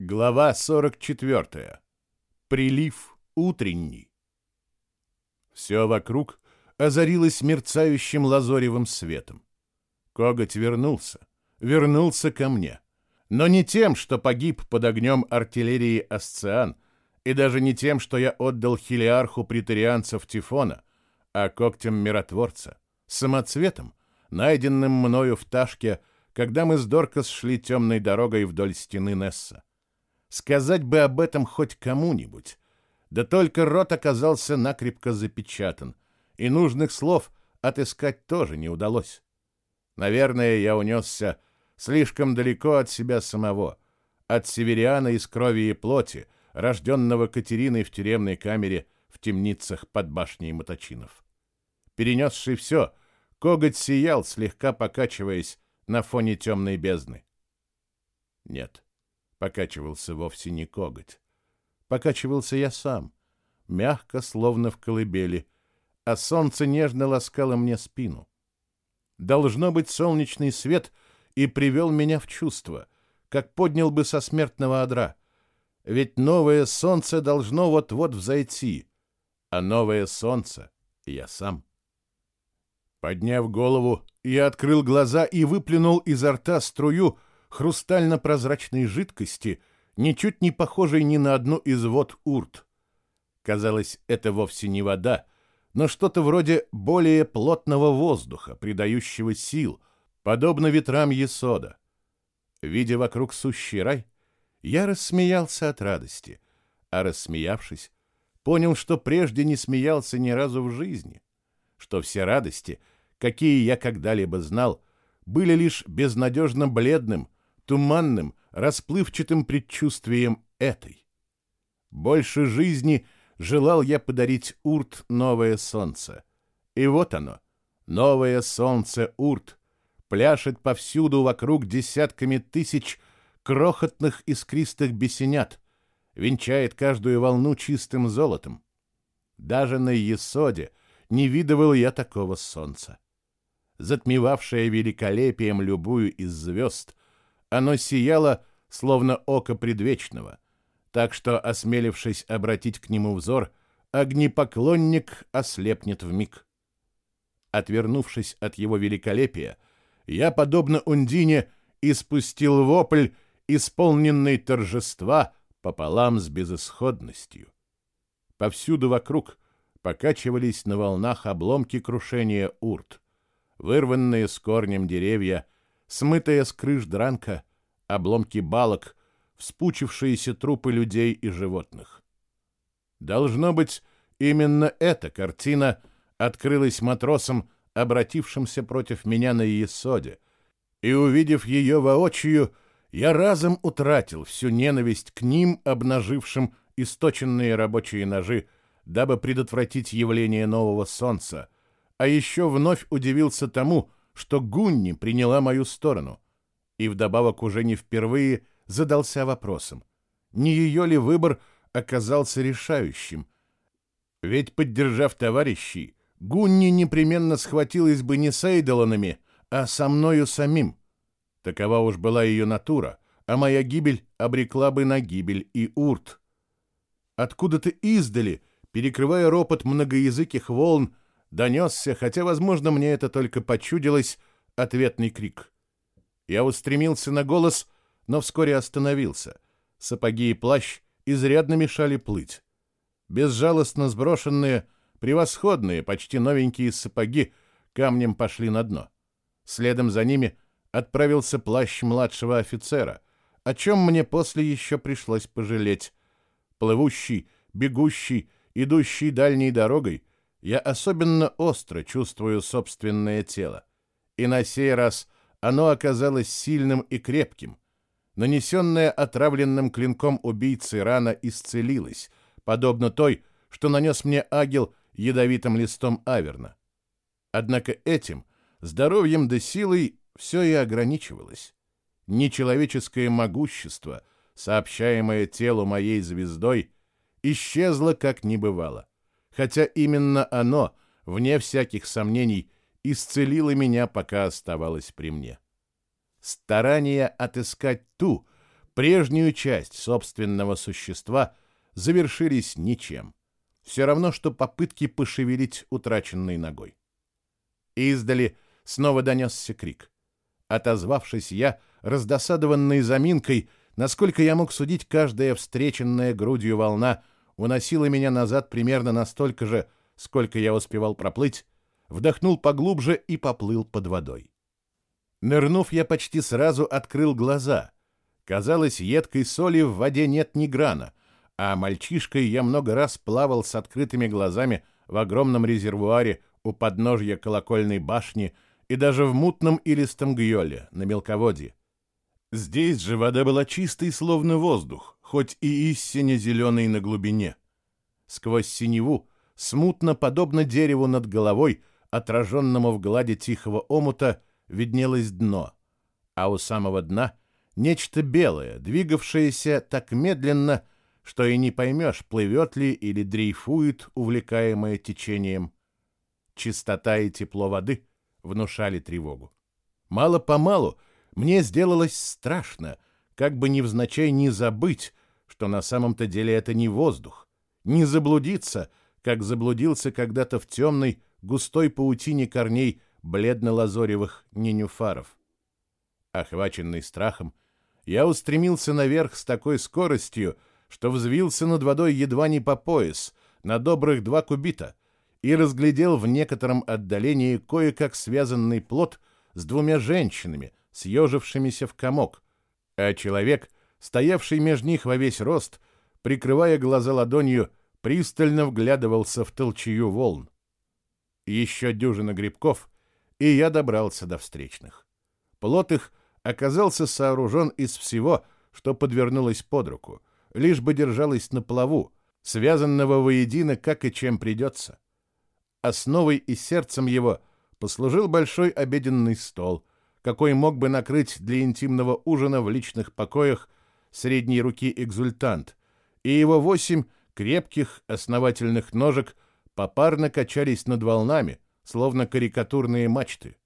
Глава 44. Прилив утренний. Все вокруг озарилось мерцающим лазоревым светом. Коготь вернулся, вернулся ко мне. Но не тем, что погиб под огнем артиллерии Асциан, и даже не тем, что я отдал хилиарху претарианцев Тифона, а когтем миротворца, самоцветом, найденным мною в Ташке, когда мы с Доркас шли темной дорогой вдоль стены Несса. Сказать бы об этом хоть кому-нибудь. Да только рот оказался накрепко запечатан, и нужных слов отыскать тоже не удалось. Наверное, я унесся слишком далеко от себя самого, от севериана из крови и плоти, рожденного Катериной в тюремной камере в темницах под башней Моточинов. Перенесший все, коготь сиял, слегка покачиваясь на фоне темной бездны. Нет, покачивался вовсе не коготь. Покачивался я сам, мягко, словно в колыбели, а солнце нежно ласкало мне спину. Должно быть, солнечный свет и привел меня в чувство, как поднял бы со смертного одра. Ведь новое солнце должно вот-вот взойти, а новое солнце — я сам. Подняв голову, я открыл глаза и выплюнул изо рта струю хрустально-прозрачной жидкости, ничуть не похожей ни на одну из вод урт. Казалось, это вовсе не вода, но что-то вроде более плотного воздуха, придающего сил, подобно ветрам Есода. Видя вокруг сущий рай, я рассмеялся от радости, а рассмеявшись, понял, что прежде не смеялся ни разу в жизни, что все радости, какие я когда-либо знал, были лишь безнадежно бледным, туманным, расплывчатым предчувствием этой. Больше жизни желал я подарить Урт новое солнце. И вот оно, новое солнце Урт, пляшет повсюду вокруг десятками тысяч крохотных искристых бесенят, венчает каждую волну чистым золотом. Даже на Есоде не видывал я такого солнца. Затмевавшее великолепием любую из звезд, оно сияло, словно око предвечного, так что, осмелившись обратить к нему взор, огнепоклонник ослепнет в миг. Отвернувшись от его великолепия, я, подобно Ундине, испустил вопль, исполненный торжества пополам с безысходностью. Повсюду вокруг покачивались на волнах обломки крушения урт, вырванные с корнем деревья — смытая с крыш дранка, обломки балок, вспучившиеся трупы людей и животных. Должно быть, именно эта картина открылась матросам, обратившимся против меня на Иесоде, и, увидев ее воочию, я разом утратил всю ненависть к ним, обнажившим источенные рабочие ножи, дабы предотвратить явление нового солнца, а еще вновь удивился тому, что Гунни приняла мою сторону, и вдобавок уже не впервые задался вопросом, не ее ли выбор оказался решающим. Ведь, поддержав товарищей, Гунни непременно схватилась бы не с Эйдоланами, а со мною самим. Такова уж была ее натура, а моя гибель обрекла бы на гибель и Урт. Откуда-то издали, перекрывая ропот многоязыких волн, донесся, хотя, возможно, мне это только почудилось, ответный крик. Я устремился на голос, но вскоре остановился. Сапоги и плащ изрядно мешали плыть. Безжалостно сброшенные, превосходные, почти новенькие сапоги камнем пошли на дно. Следом за ними отправился плащ младшего офицера, о чем мне после еще пришлось пожалеть. Плывущий, бегущий, идущий дальней дорогой, я особенно остро чувствую собственное тело. И на сей раз оно оказалось сильным и крепким. Нанесенная отравленным клинком убийцы рана исцелилась, подобно той, что нанес мне агил ядовитым листом аверна. Однако этим, здоровьем да силой, все и ограничивалось. Нечеловеческое могущество, сообщаемое телу моей звездой, исчезло как не бывало хотя именно оно, вне всяких сомнений, исцелило меня, пока оставалось при мне. Старание отыскать ту, прежнюю часть собственного существа завершились ничем. Все равно, что попытки пошевелить утраченной ногой. Издали снова донесся крик. Отозвавшись, я, раздосадованный заминкой, насколько я мог судить, каждая встреченная грудью волна уносила меня назад примерно настолько же, сколько я успевал проплыть, вдохнул поглубже и поплыл под водой. Нырнув, я почти сразу открыл глаза. Казалось, едкой соли в воде нет ни грана, а мальчишкой я много раз плавал с открытыми глазами в огромном резервуаре у подножья колокольной башни и даже в мутном илистом гьоле на мелководье. Здесь же вода была чистой, словно воздух, хоть и истинно зеленой на глубине. Сквозь синеву, смутно подобно дереву над головой, отраженному в глади тихого омута, виднелось дно, а у самого дна нечто белое, двигавшееся так медленно, что и не поймешь, плывет ли или дрейфует, увлекаемое течением. Чистота и тепло воды внушали тревогу. Мало-помалу мне сделалось страшно, как бы невзначай не забыть, что на самом-то деле это не воздух, не заблудиться, как заблудился когда-то в темной, густой паутине корней бледно-лазоревых ненюфаров. Охваченный страхом, я устремился наверх с такой скоростью, что взвился над водой едва не по пояс, на добрых два кубита, и разглядел в некотором отдалении кое-как связанный плод с двумя женщинами, съежившимися в комок, а человек, стоявший между них во весь рост, прикрывая глаза ладонью, пристально вглядывался в толчью волн. Еще дюжина грибков, и я добрался до встречных. Плот их оказался сооружен из всего, что подвернулось под руку, лишь бы держалось на плаву, связанного воедино, как и чем придется. Основой и сердцем его послужил большой обеденный стол, какой мог бы накрыть для интимного ужина в личных покоях средней руки экзультант, и его восемь крепких основательных ножек попарно качались над волнами, словно карикатурные мачты.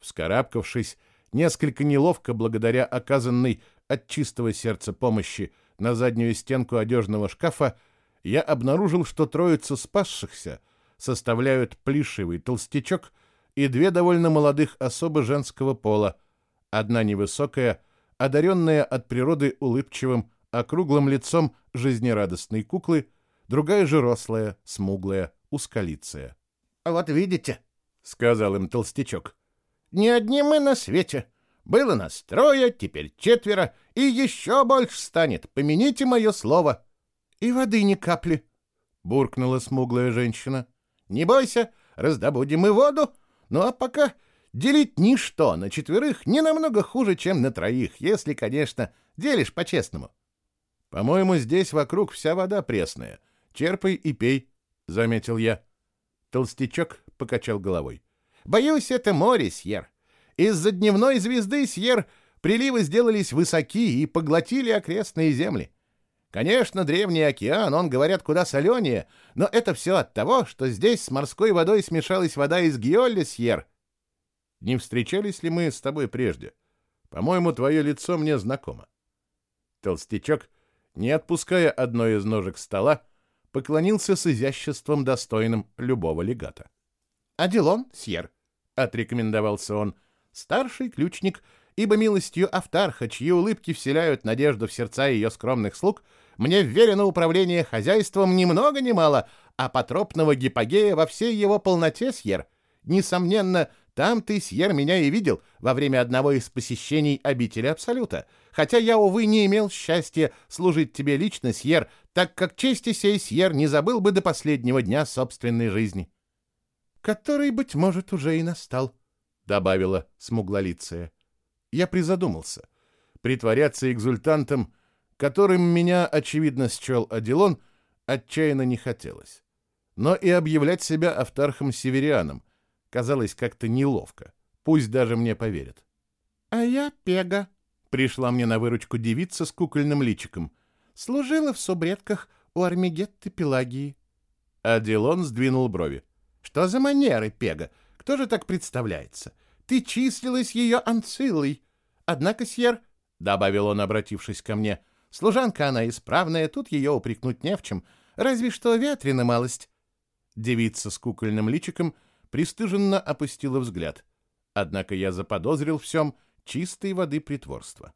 Вскарабкавшись, несколько неловко благодаря оказанной от чистого сердца помощи на заднюю стенку одежного шкафа, я обнаружил, что троица спасшихся составляют плешивый толстячок и две довольно молодых особы женского пола, одна невысокая, одаренная от природы улыбчивым, округлым лицом жизнерадостной куклы, другая же рослая, смуглая, узколицая. «Вот видите», — сказал им толстячок, — «не одни мы на свете. Было нас трое, теперь четверо, и еще больше станет, помяните мое слово». «И воды ни капли», — буркнула смуглая женщина. «Не бойся, раздобудем и воду. Ну а пока делить ничто на четверых не намного хуже, чем на троих, если, конечно, делишь по-честному». «По-моему, здесь вокруг вся вода пресная. Черпай и пей», — заметил я. Толстячок покачал головой. «Боюсь, это море, Сьер. Из-за дневной звезды, Сьер, приливы сделались высоки и поглотили окрестные земли. Конечно, древний океан, он, говорят, куда соленее, но это все от того, что здесь с морской водой смешалась вода из Гиолли, Сьер». «Не встречались ли мы с тобой прежде? По-моему, твое лицо мне знакомо». Толстячок, не отпуская одной из ножек стола, поклонился с изяществом, достойным любого легата. «Аделон, Сьер», — отрекомендовался он, — «старший ключник, ибо милостью Автарха, чьи улыбки вселяют надежду в сердца ее скромных слуг, мне вверено управление хозяйством ни много ни мало, а потропного гипогея во всей его полноте, Сьер. Несомненно, там ты, Сьер, меня и видел во время одного из посещений обители Абсолюта, хотя я, увы, не имел счастья служить тебе лично, Сьер, так как чести сей Сьер не забыл бы до последнего дня собственной жизни. — Который, быть может, уже и настал, — добавила смуглолицая. Я призадумался. Притворяться экзультантом, которым меня, очевидно, счел Аделон, отчаянно не хотелось. Но и объявлять себя автархом-северианом, казалось как-то неловко. Пусть даже мне поверят. «А я Пега», — пришла мне на выручку девица с кукольным личиком. «Служила в субредках у Армигетты Пелагии». Аделон сдвинул брови. «Что за манеры, Пега? Кто же так представляется? Ты числилась ее анцилой. Однако, Сьер, — добавил он, обратившись ко мне. «Служанка она исправная, тут ее упрекнуть не в чем. Разве что ветрена малость». Девица с кукольным личиком пристыженно опустила взгляд. Однако я заподозрил всем чистой воды притворства.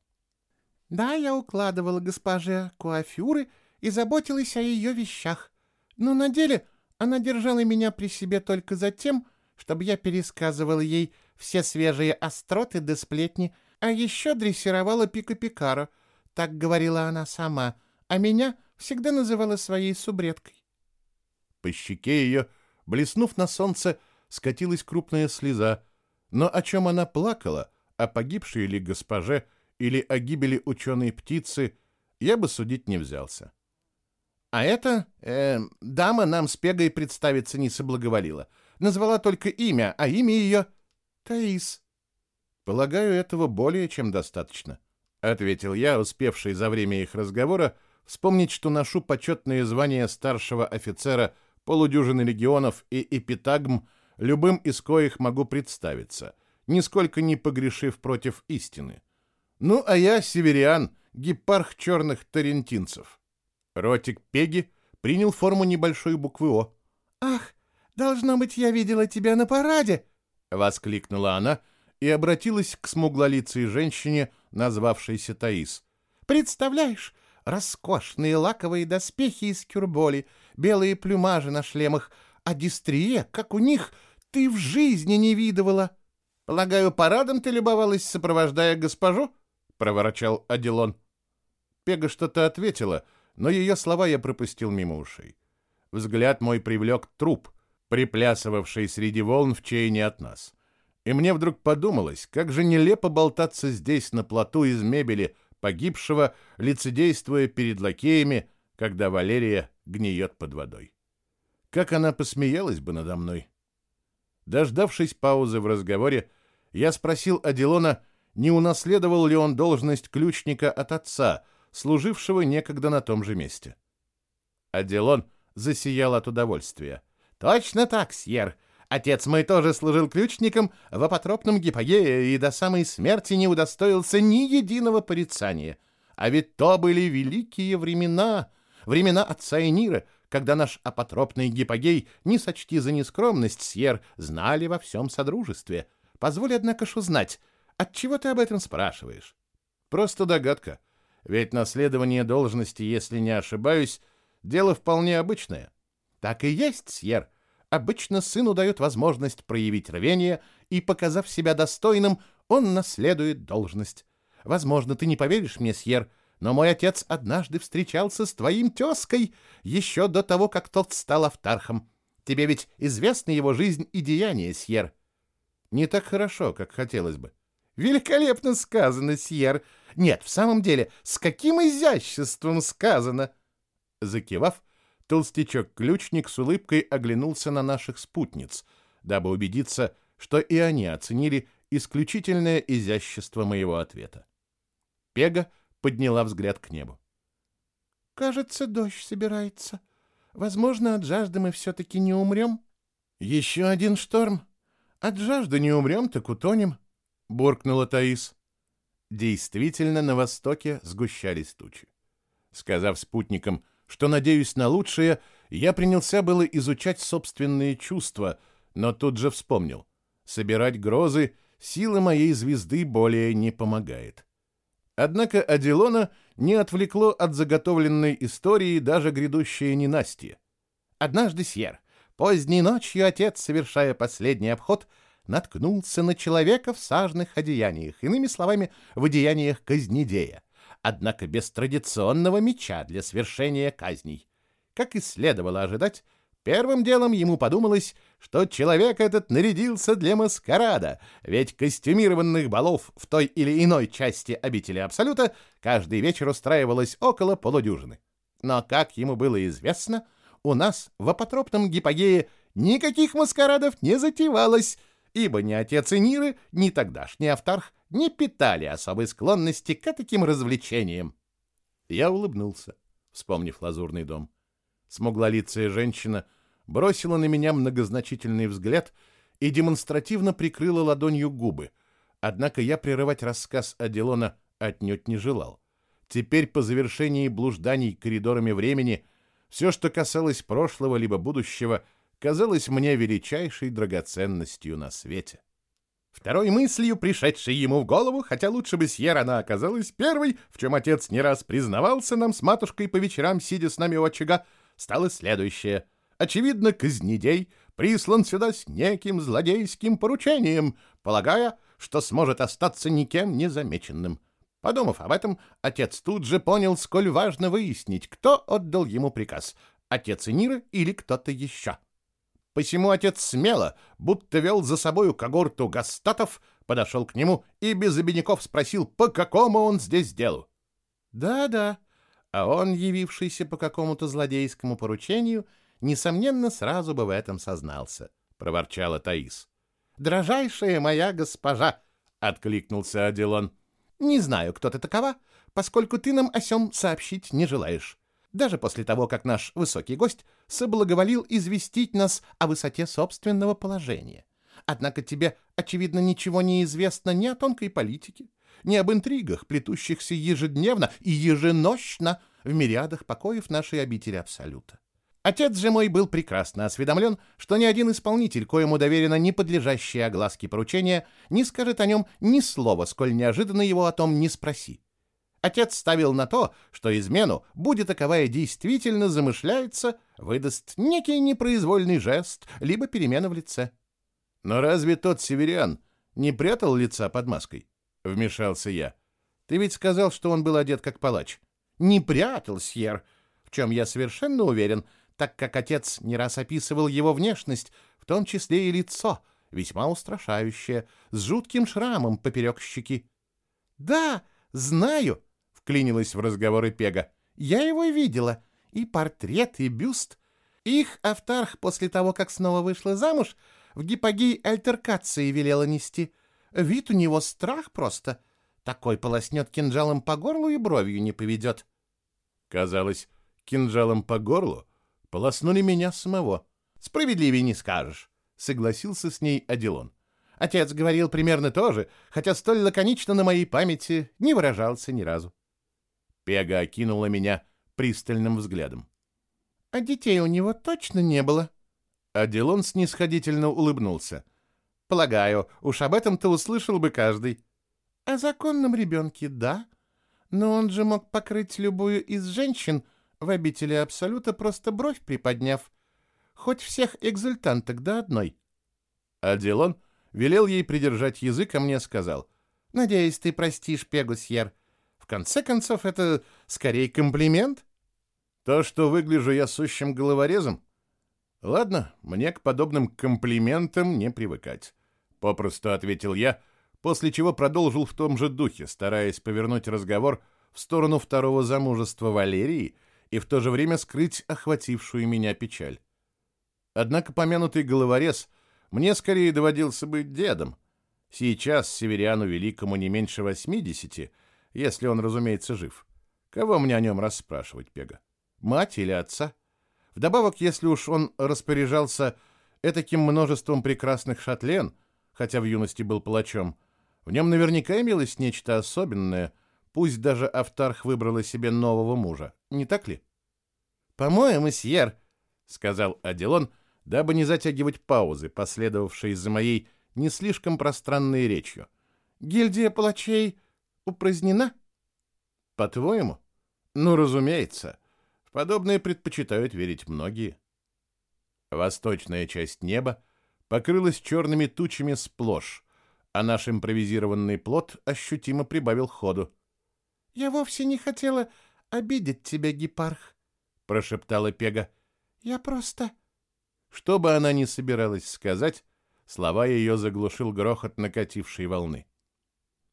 «Да, я укладывала госпоже куафюры и заботилась о ее вещах. Но на деле она держала меня при себе только за тем, чтобы я пересказывал ей все свежие остроты да сплетни, а еще дрессировала Пика-Пикаро. Так говорила она сама, а меня всегда называла своей субредкой. По щеке ее, блеснув на солнце, скатилась крупная слеза. Но о чем она плакала, о погибшей ли госпоже или о гибели ученой птицы, я бы судить не взялся. А эта э, дама нам с Пегой представиться не соблаговолила. Назвала только имя, а имя ее — Таис. Полагаю, этого более чем достаточно, — ответил я, успевший за время их разговора вспомнить, что ношу почетное звание старшего офицера полудюжины легионов и эпитагм, любым из коих могу представиться, нисколько не погрешив против истины. Ну, а я северян, гепарх черных тарентинцев. Ротик Пеги принял форму небольшой буквы «О». «Ах, должно быть, я видела тебя на параде!» — воскликнула она и обратилась к смуглолицей женщине, назвавшейся Таис. «Представляешь, роскошные лаковые доспехи из кюрболи, белые плюмажи на шлемах, а дистрие, как у них, ты в жизни не видывала. Полагаю, парадом ты любовалась, сопровождая госпожу? проворчал Аделон. Пега что-то ответила, но ее слова я пропустил мимо ушей. Взгляд мой привлек труп, приплясывавший среди волн в чейне от нас. И мне вдруг подумалось, как же нелепо болтаться здесь на плоту из мебели погибшего, лицедействуя перед лакеями, когда Валерия гниет под водой. Как она посмеялась бы надо мной. Дождавшись паузы в разговоре, я спросил Аделона, не унаследовал ли он должность ключника от отца, служившего некогда на том же месте. Аделон засиял от удовольствия. «Точно так, Сьер. Отец мой тоже служил ключником в апотропном Гипогее и до самой смерти не удостоился ни единого порицания. А ведь то были великие времена, времена отца Энира, когда наш апотропный Гипогей, не сочти за нескромность, Сьер, знали во всем содружестве. Позволь, однако ж, узнать, отчего ты об этом спрашиваешь? Просто догадка. Ведь наследование должности, если не ошибаюсь, дело вполне обычное. Так и есть, Сьер, — Обычно сыну дают возможность проявить рвение, и, показав себя достойным, он наследует должность. Возможно, ты не поверишь мне, Сьер, но мой отец однажды встречался с твоим тезкой еще до того, как тот стал автархом. Тебе ведь известна его жизнь и деяния, Сьер. Не так хорошо, как хотелось бы. Великолепно сказано, Сьер. Нет, в самом деле, с каким изяществом сказано. Закивав, Толстячок-ключник с улыбкой оглянулся на наших спутниц, дабы убедиться, что и они оценили исключительное изящество моего ответа. Пега подняла взгляд к небу. «Кажется, дождь собирается. Возможно, от жажды мы все-таки не умрем». «Еще один шторм. От жажды не умрем, так утонем», — буркнула Таис. Действительно, на востоке сгущались тучи. Сказав спутникам, что надеюсь на лучшее, я принялся было изучать собственные чувства, но тут же вспомнил. Собирать грозы сила моей звезды более не помогает. Однако Аделона не отвлекло от заготовленной истории даже грядущее ненастье. Однажды Сьер, поздней ночью отец, совершая последний обход, наткнулся на человека в сажных одеяниях, иными словами, в одеяниях казнедея однако без традиционного меча для свершения казней. Как и следовало ожидать, первым делом ему подумалось, что человек этот нарядился для маскарада, ведь костюмированных балов в той или иной части обители Абсолюта каждый вечер устраивалось около полудюжины. Но, как ему было известно, у нас в апотропном гипогее никаких маскарадов не затевалось, ибо ни отец Эниры, ни тогдашний Автарх не питали особой склонности к таким развлечениям. Я улыбнулся, вспомнив лазурный дом. Смуглолицая женщина бросила на меня многозначительный взгляд и демонстративно прикрыла ладонью губы, однако я прерывать рассказ Аделона отнюдь не желал. Теперь по завершении блужданий коридорами времени все, что касалось прошлого либо будущего, казалось мне величайшей драгоценностью на свете. Второй мыслью, пришедшей ему в голову, хотя лучше бы Сьер она оказалась первой, в чем отец не раз признавался нам с матушкой по вечерам, сидя с нами у очага, стало следующее. Очевидно, Казнедей прислан сюда с неким злодейским поручением, полагая, что сможет остаться никем незамеченным. Подумав об этом, отец тут же понял, сколь важно выяснить, кто отдал ему приказ — отец Энира или кто-то еще. Посему отец смело, будто вел за собою когорту гастатов, подошел к нему и без обиняков спросил, по какому он здесь делу. «Да-да», а он, явившийся по какому-то злодейскому поручению, несомненно, сразу бы в этом сознался, — проворчала Таис. «Дрожайшая моя госпожа!» — откликнулся Аделон. «Не знаю, кто ты такова, поскольку ты нам о сем сообщить не желаешь даже после того, как наш высокий гость соблаговолил известить нас о высоте собственного положения. Однако тебе, очевидно, ничего не известно ни о тонкой политике, ни об интригах, плетущихся ежедневно и еженощно в мириадах покоев нашей обители Абсолюта. Отец же мой был прекрасно осведомлен, что ни один исполнитель, коему доверено не подлежащее огласке поручения, не скажет о нем ни слова, сколь неожиданно его о том не спроси. Отец ставил на то, что измену, будет таковая действительно замышляется, выдаст некий непроизвольный жест, либо перемена в лице. «Но разве тот северян не прятал лица под маской?» — вмешался я. «Ты ведь сказал, что он был одет как палач». «Не прятал, Сьер, в чем я совершенно уверен, так как отец не раз описывал его внешность, в том числе и лицо, весьма устрашающее, с жутким шрамом поперек щеки». «Да, знаю», вклинилась в разговоры Пега. «Я его видела. И портрет, и бюст. Их Автарх после того, как снова вышла замуж, в гипогей альтеркации велела нести. Вид у него страх просто. Такой полоснет кинжалом по горлу и бровью не поведет». Казалось, кинжалом по горлу полоснули меня самого. «Справедливее не скажешь», — согласился с ней Аделон. Отец говорил примерно то же, хотя столь лаконично на моей памяти не выражался ни разу. Пега окинула меня пристальным взглядом. «А детей у него точно не было?» Аделон снисходительно улыбнулся. «Полагаю, уж об этом ты услышал бы каждый». «О законном ребенке, да. Но он же мог покрыть любую из женщин в обители Абсолюта, просто бровь приподняв. Хоть всех экзультанток до одной». Аделон велел ей придержать язык, а мне сказал. «Надеюсь, ты простишь Пегусьер конце концов, это скорее комплимент. То, что выгляжу я сущим головорезом? Ладно, мне к подобным комплиментам не привыкать. Попросту ответил я, после чего продолжил в том же духе, стараясь повернуть разговор в сторону второго замужества Валерии и в то же время скрыть охватившую меня печаль. Однако помянутый головорез мне скорее доводился быть дедом. Сейчас Северяну Великому не меньше восьмидесяти — если он, разумеется, жив. Кого мне о нем расспрашивать, Пега? Мать или отца? Вдобавок, если уж он распоряжался этаким множеством прекрасных шатлен, хотя в юности был палачом, в нем наверняка имелось нечто особенное, пусть даже Автарх выбрала себе нового мужа, не так ли? «По-моему, Сьер», — сказал Аделон, дабы не затягивать паузы, последовавшие за моей не слишком пространной речью. «Гильдия палачей упразднена? По-твоему? Ну, разумеется. В подобное предпочитают верить многие. Восточная часть неба покрылась черными тучами сплошь, а наш импровизированный плод ощутимо прибавил ходу. — Я вовсе не хотела обидеть тебя, гепарх, — прошептала Пега. — Я просто... Что бы она ни собиралась сказать, слова ее заглушил грохот накатившей волны.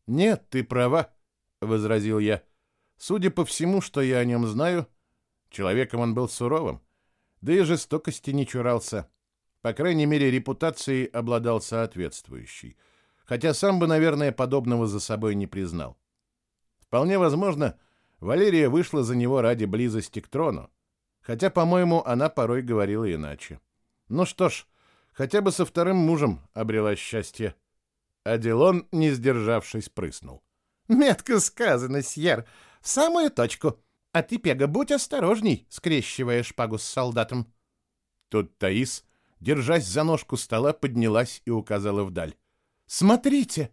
«Нет, ты права», — возразил я. «Судя по всему, что я о нем знаю, человеком он был суровым, да и жестокости не чурался. По крайней мере, репутацией обладал соответствующей, хотя сам бы, наверное, подобного за собой не признал. Вполне возможно, Валерия вышла за него ради близости к трону, хотя, по-моему, она порой говорила иначе. Ну что ж, хотя бы со вторым мужем обрела счастье. Аделон, не сдержавшись, прыснул. Метко сказано, Сьер. В самую точку. А ты, Пега, будь осторожней, скрещивая шпагу с солдатом. Тут Таис, держась за ножку стола, поднялась и указала вдаль. «Смотрите!